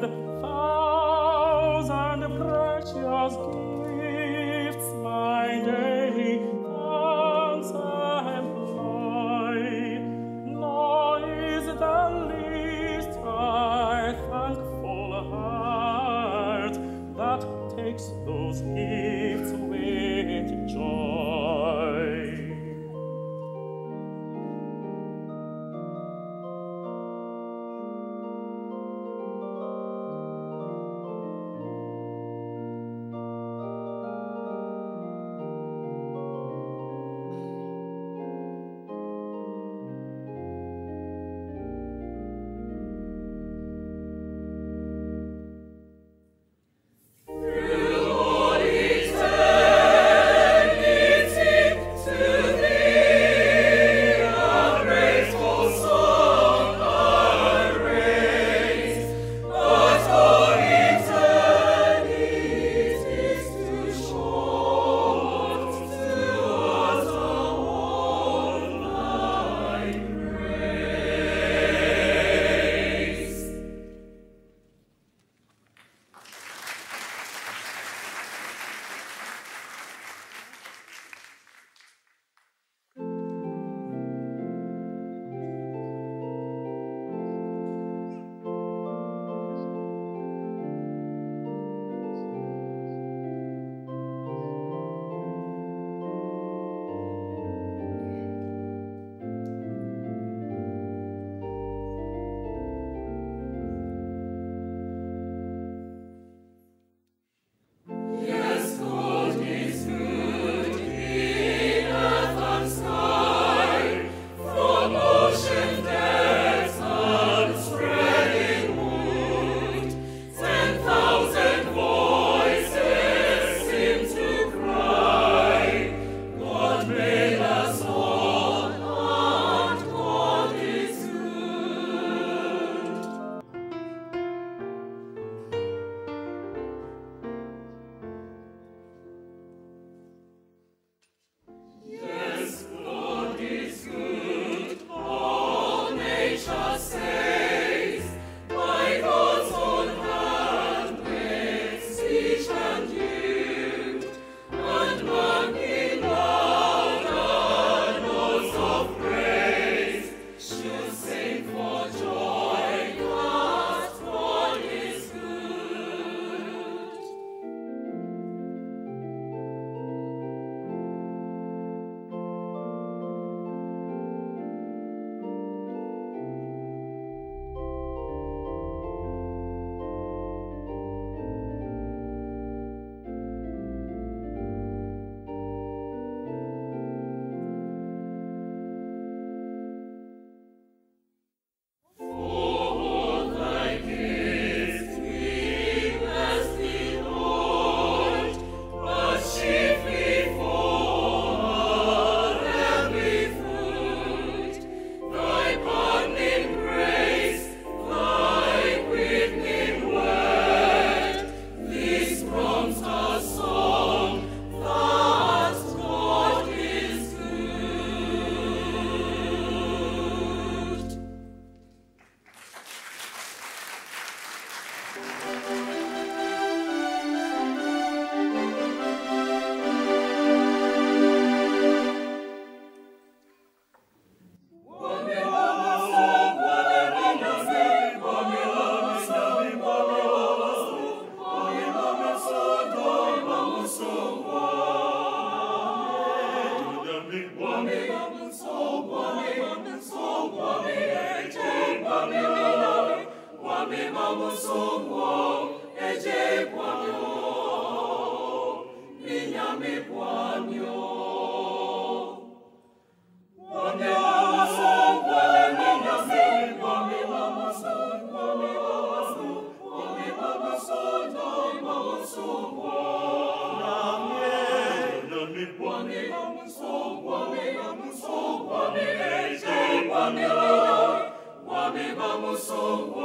thousand,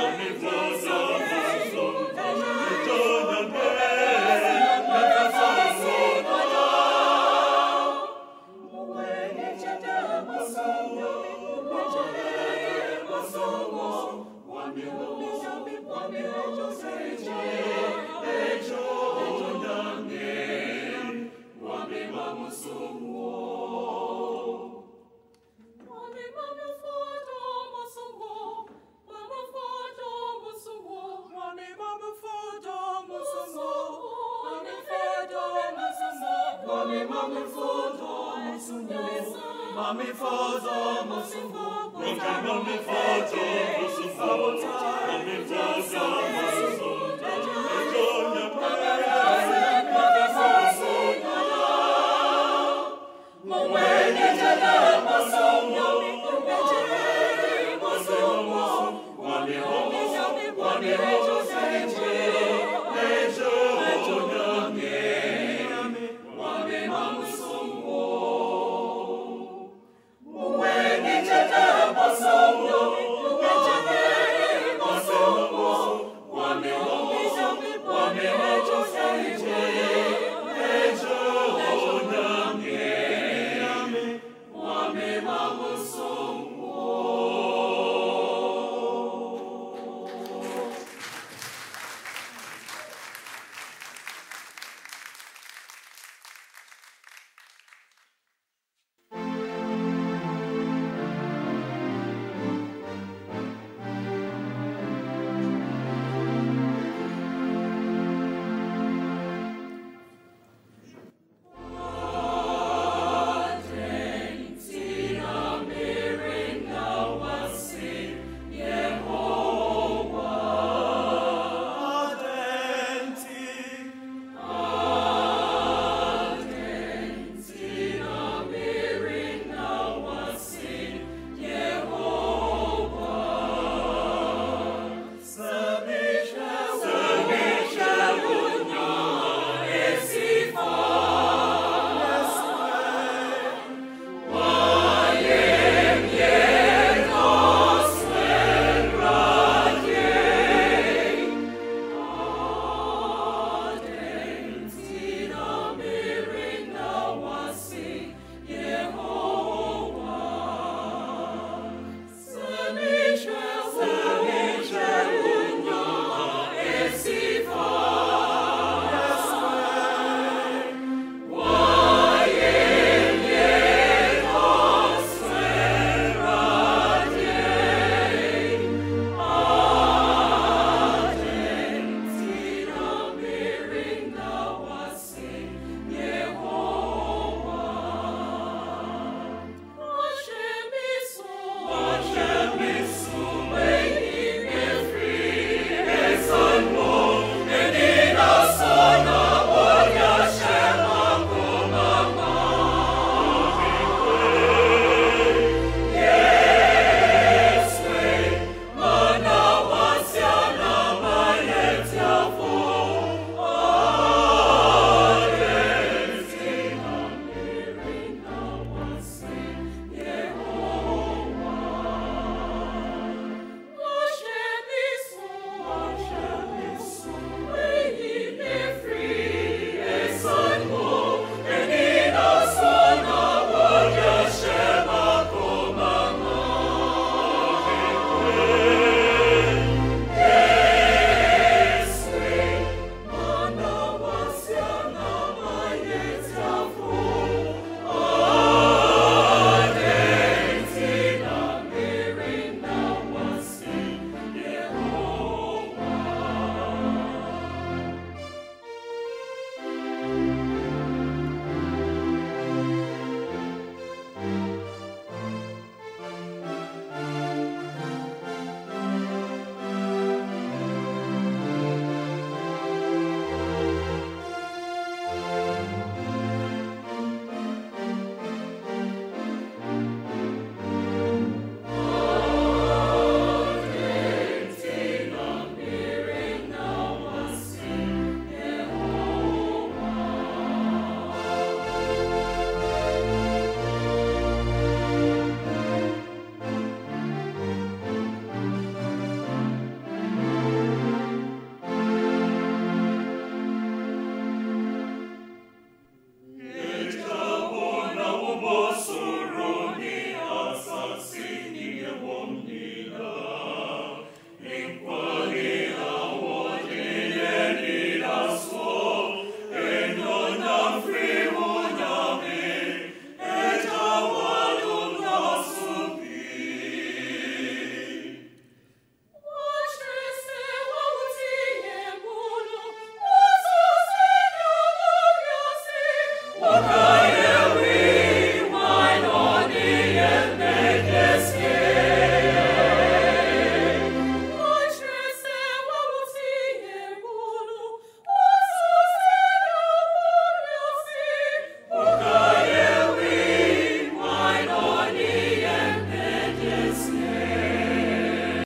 Come and Mami, mami, fozo, musungu. Mami, fozo, musungu. Mami, mami, fozo, musungu. Mami, fozo, musungu.